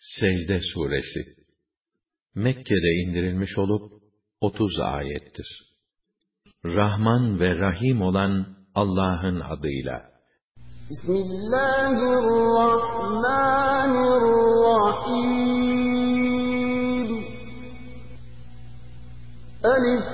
Secde Suresi Mekke'de indirilmiş olup 30 ayettir. Rahman ve Rahim olan Allah'ın adıyla. Bismillahirrahmanirrahim. Elif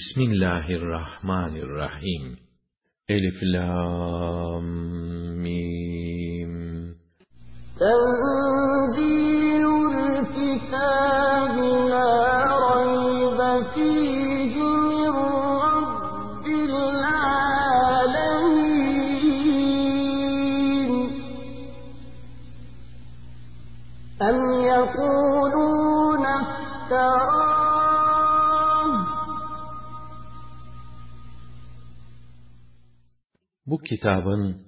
Bismillahirrahmanirrahim. Elif Lam Mim. kitabın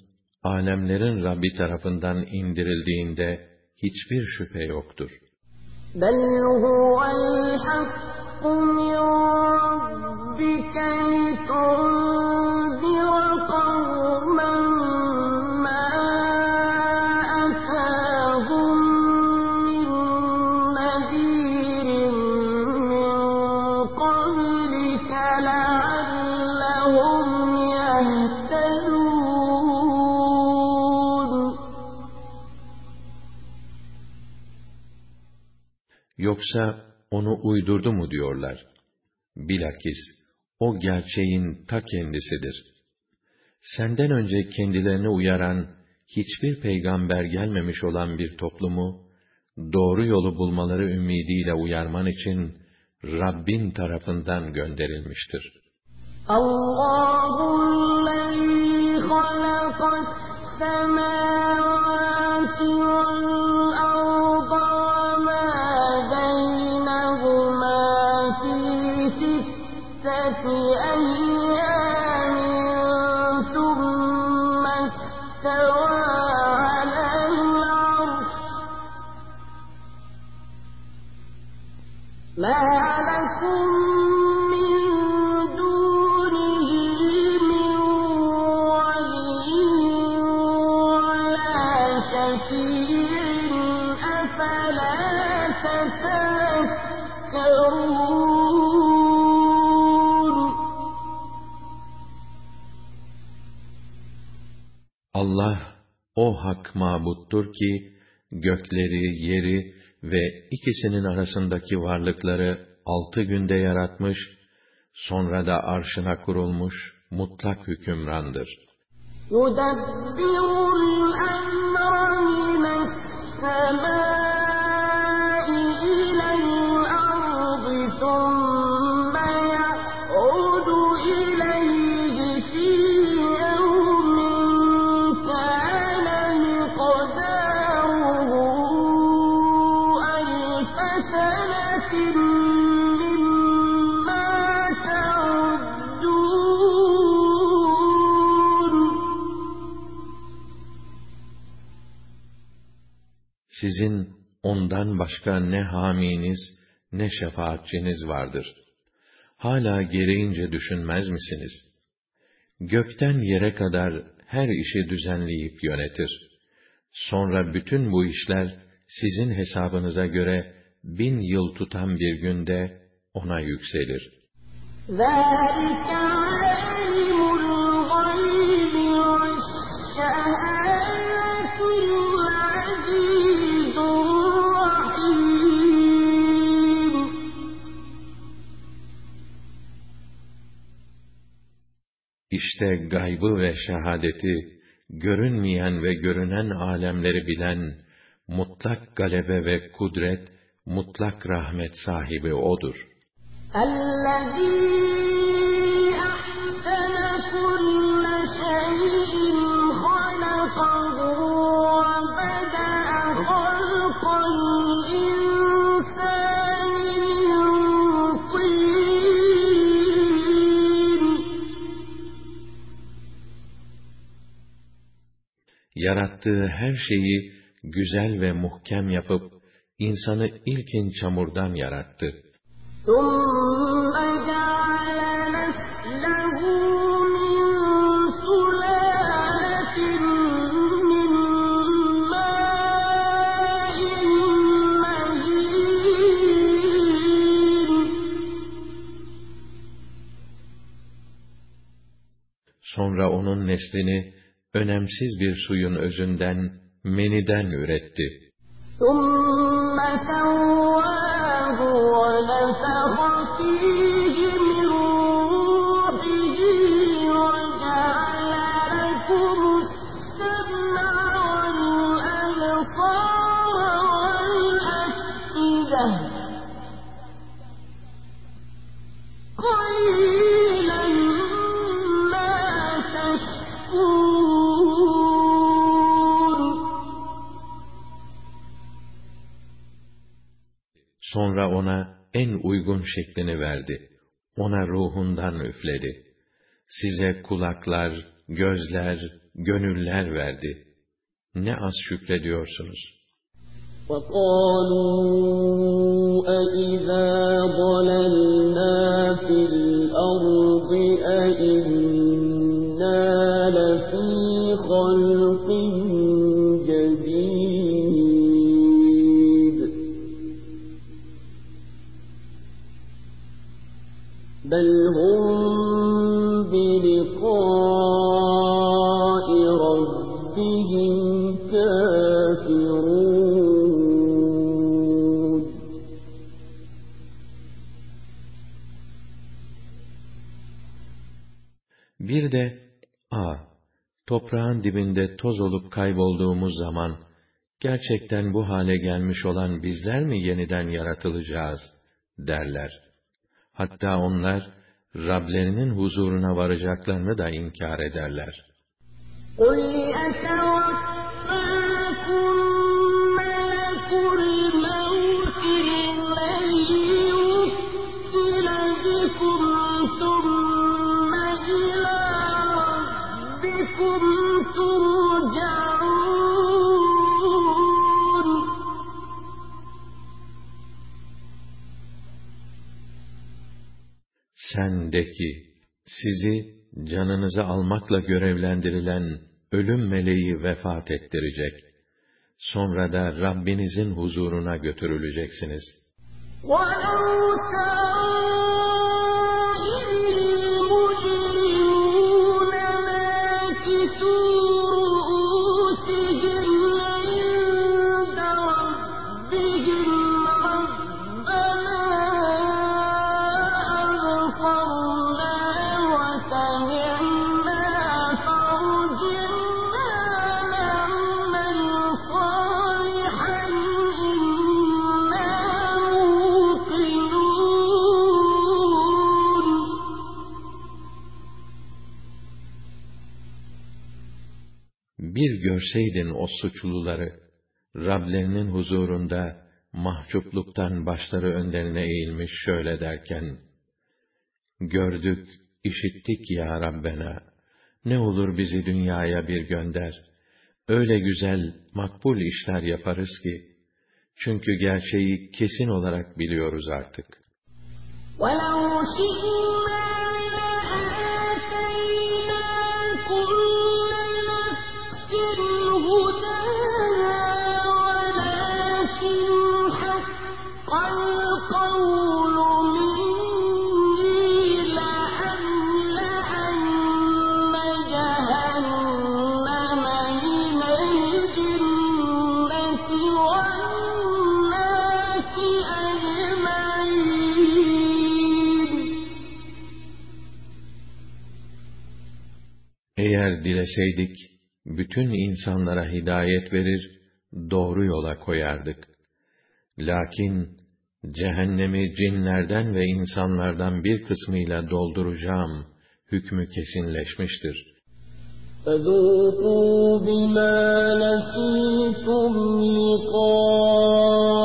alemlerin Rabbi tarafından indirildiğinde hiçbir şüphe yoktur. بل هو الحق من ربك Yoksa onu uydurdu mu diyorlar. Bilakis o gerçeğin ta kendisidir. Senden önce kendilerini uyaran hiçbir peygamber gelmemiş olan bir toplumu doğru yolu bulmaları ümidiyle uyarman için Rabbin tarafından gönderilmiştir. الله الذي خلق السماوات Allah o hak mabuttur ki gökleri, yeri ve ikisinin arasındaki varlıkları altı günde yaratmış, sonra da arşına kurulmuş mutlak hükümrandır. يدبر الأمر من السماء Sizin ondan başka ne haminiz ne şefaatçiniz vardır. Hala gereğince düşünmez misiniz? Gökten yere kadar her işi düzenleyip yönetir. Sonra bütün bu işler sizin hesabınıza göre bin yıl tutan bir günde ona yükselir. İşte gaybı ve şehadeti, görünmeyen ve görünen alemleri bilen, mutlak galebe ve kudret, mutlak rahmet sahibi O'dur. Yarattığı her şeyi güzel ve muhkem yapıp insanı ilkin çamurdan yarattı. Sonra onun neslini önemsiz bir suyun özünden, meniden üretti. ثُمَّ سواه ونفخ فيه şeklini verdi. Ona ruhundan üfledi. Size kulaklar, gözler, gönüller verdi. Ne az şükrediyorsunuz. وقالوا أإذا ضللنا toprağın dibinde toz olup kaybolduğumuz zaman, gerçekten bu hale gelmiş olan bizler mi yeniden yaratılacağız, derler. Hatta onlar, Rablerinin huzuruna varacaklarını da inkar ederler. قل يتوفاكم ملك الموت Sen de ki, sizi canınızı almakla görevlendirilen ölüm meleği vefat ettirecek. Sonra da Rabbinizin huzuruna götürüleceksiniz. ولو Bir görseydin o suçluları, Rablerinin huzurunda mahcupluktan başları önlerine eğilmiş şöyle derken, Gördük, işittik ya Rabbena, ne olur bizi dünyaya bir gönder, öyle güzel, makbul işler yaparız ki, çünkü gerçeği kesin olarak biliyoruz artık. ولو dileseydik, bütün insanlara hidayet verir, doğru yola koyardık. Lakin, cehennemi cinlerden ve insanlardan bir kısmıyla dolduracağım, hükmü kesinleşmiştir. فذوقوا بما نسيتم لقاء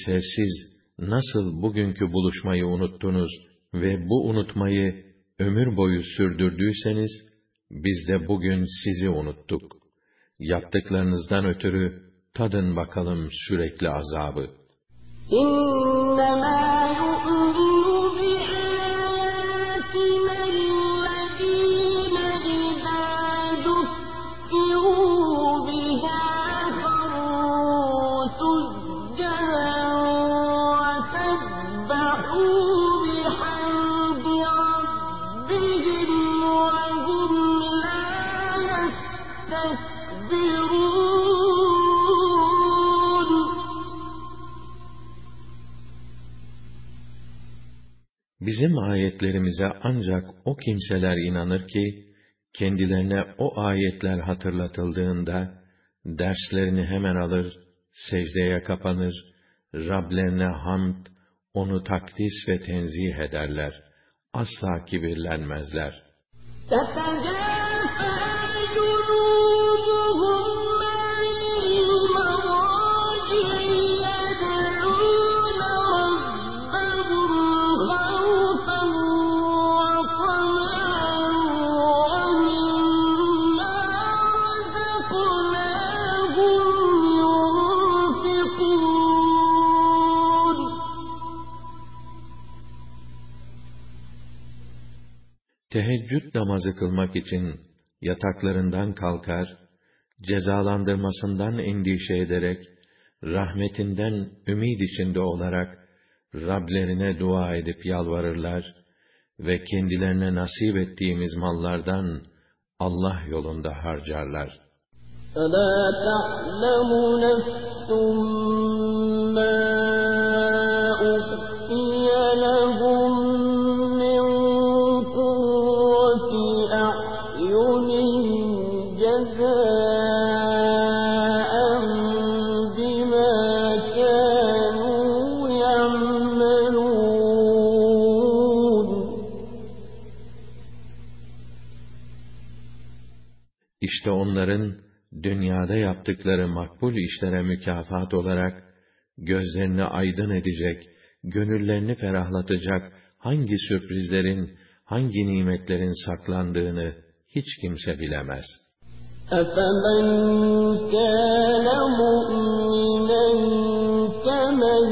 ise siz nasıl bugünkü buluşmayı unuttunuz ve bu unutmayı ömür boyu sürdürdüyseniz, biz de bugün sizi unuttuk. Yaptıklarınızdan ötürü tadın bakalım sürekli azabı. İnnemâ yu'min Bizim ayetlerimize ancak o kimseler inanır ki, kendilerine o ayetler hatırlatıldığında, derslerini hemen alır, secdeye kapanır, Rablerine hamd, onu takdis ve tenzih ederler. Asla kibirlenmezler. Teheccüd namazı kılmak için yataklarından kalkar, cezalandırmasından endişe ederek, rahmetinden ümid içinde olarak, Rablerine dua edip yalvarırlar ve kendilerine nasip ettiğimiz mallardan Allah yolunda harcarlar. فلا تعلم نفس İşte onların dünyada yaptıkları makbul işlere mükafat olarak gözlerini aydın edecek, gönüllerini ferahlatacak hangi sürprizlerin, hangi nimetlerin saklandığını hiç kimse bilemez. أفمن كان مؤمنا كمن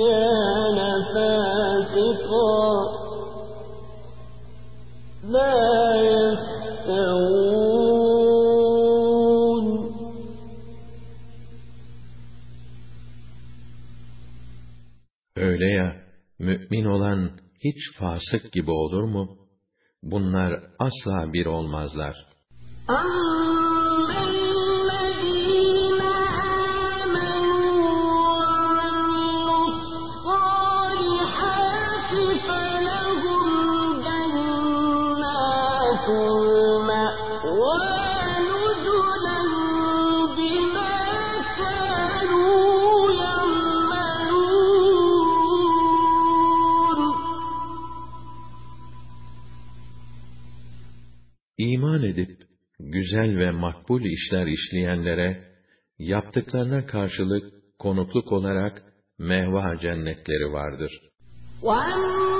كان فاسقا لا Öyle ya, mümin olan hiç fasık gibi olur mu? Bunlar asla bir olmazlar. Aa! edip, güzel ve makbul işler işleyenlere, yaptıklarına karşılık konukluk olarak mehva cennetleri vardır. Wow.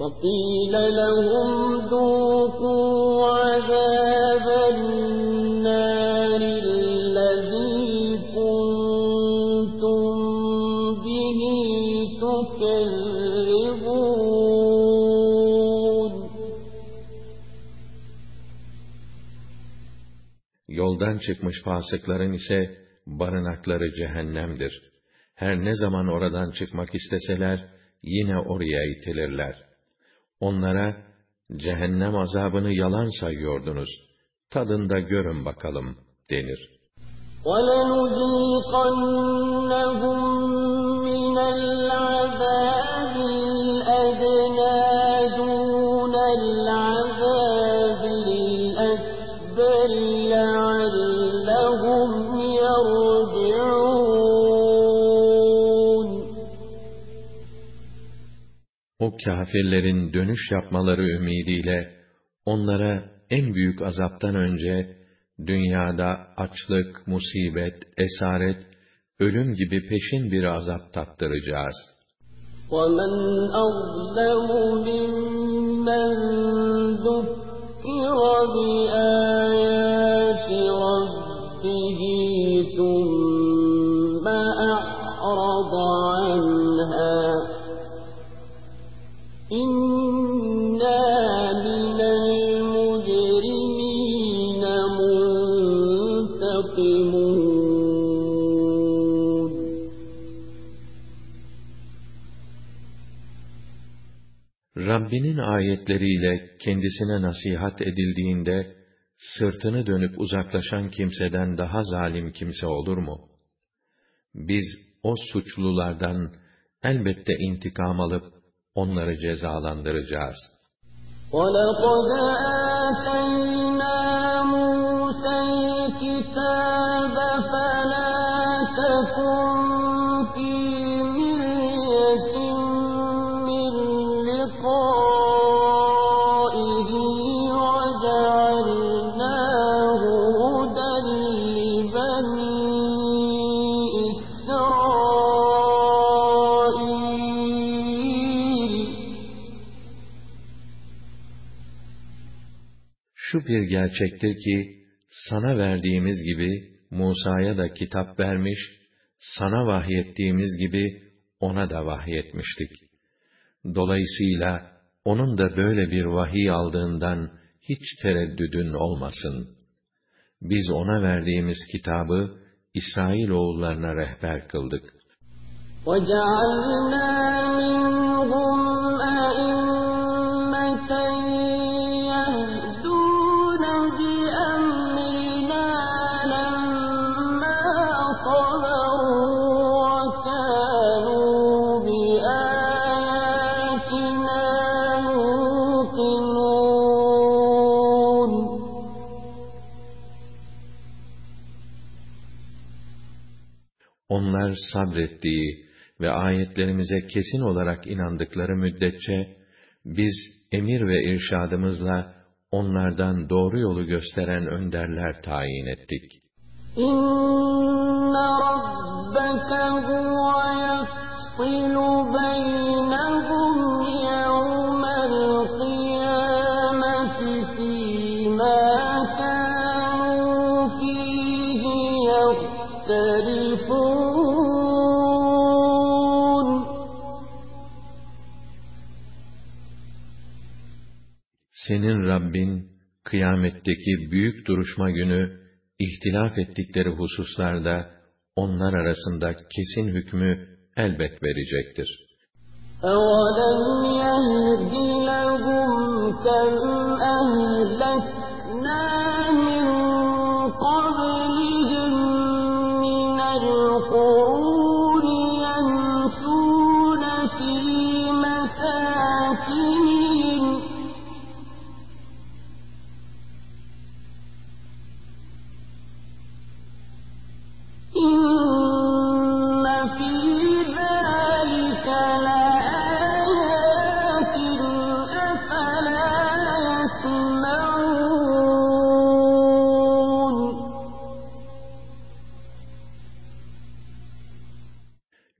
وقيل لهم ذوقوا عذاب النار الذي كنتم به تكذبون Yoldan çıkmış fasıkların ise barınakları cehennemdir. Her ne zaman oradan çıkmak isteseler, yine oraya itilirler. Onlara, cehennem azabını yalan sayıyordunuz, tadında görün bakalım, denir. ولنذيقنهم من من العذاب O kâfirlerin dönüş yapmaları ümidiyle onlara en büyük azaptan önce dünyada açlık, musibet, esaret, ölüm gibi peşin bir azap tattıracağız. ومن أظلم ممن ذكر بآيات Rabbinin ayetleriyle kendisine nasihat edildiğinde, sırtını dönüp uzaklaşan kimseden daha zalim kimse olur mu? Biz o suçlulardan elbette intikam alıp onları cezalandıracağız. ولقد آتينا موسى الكتاب Şu bir gerçektir ki, sana verdiğimiz gibi Musa'ya da kitap vermiş, sana vahyettiğimiz gibi ona da vahyetmiştik. Dolayısıyla onun da böyle bir vahiy aldığından hiç tereddüdün olmasın. Biz ona verdiğimiz kitabı İsrail oğullarına rehber kıldık. وجعلنا منهم Onlar sabrettiği ve ayetlerimize kesin olarak inandıkları müddetçe, biz emir ve irşadımızla onlardan doğru yolu gösteren önderler tayin ettik. İnne rabbeke huve yefsilu beyni Senin Rabbin, kıyametteki büyük duruşma günü, ihtilaf ettikleri hususlarda, onlar arasında kesin hükmü elbet verecektir. أولم يهد لهم كم أهلكنا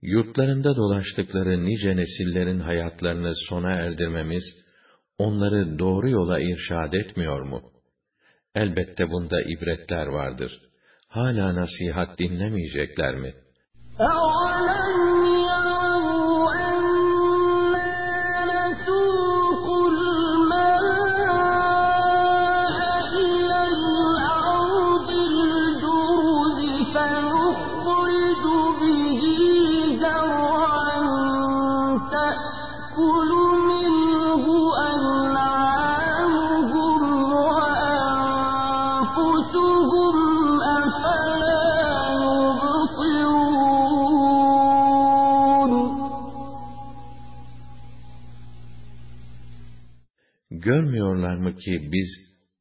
Yurtlarında dolaştıkları nice nesillerin hayatlarını sona erdirmemiz, onları doğru yola irşad etmiyor mu? Elbette bunda ibretler vardır. Hala nasihat dinlemeyecekler mi? Görmüyorlar mı ki biz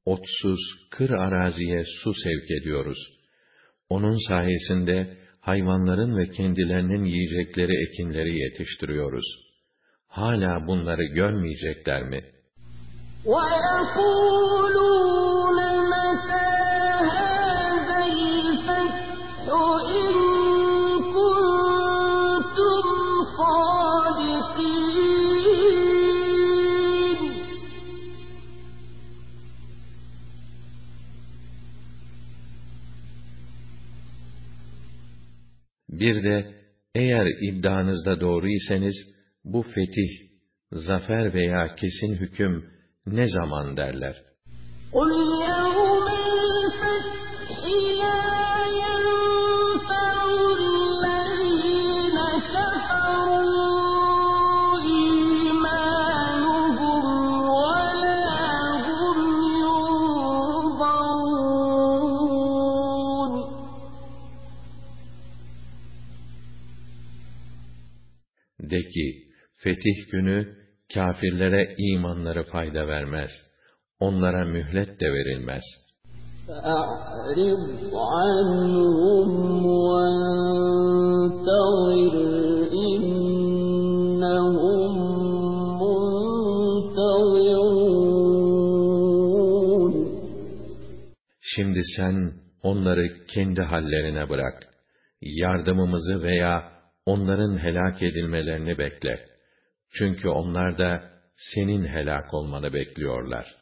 otsuz kır araziye su sevk ediyoruz. Onun sayesinde hayvanların ve kendilerinin yiyecekleri ekinleri yetiştiriyoruz.'' Hala bunları görmeyecekler mi? وَيَقُولُونَ مَتَى هَٰذَا الْفَتْحُ إِن كُنتُمْ صَادِقِينَ Bir de eğer iddianızda doğru iseniz bu fetih, zafer veya kesin hüküm ne zaman derler? قُلْ يَوْمَ الْفَتْحِ لَا يَنفَعُ الَّذِينَ كَفَرُوا إِيمَانُهُمْ وَلَا هُمْ يُنظَرُونَ De ki, fetih günü kâfirlere imanları fayda vermez. Onlara mühlet de verilmez. فأعرض عنهم وانتظر إنهم منتظرون Şimdi sen onları kendi hallerine bırak. Yardımımızı veya onların helak edilmelerini bekle. Çünkü onlar da senin helak olmanı bekliyorlar.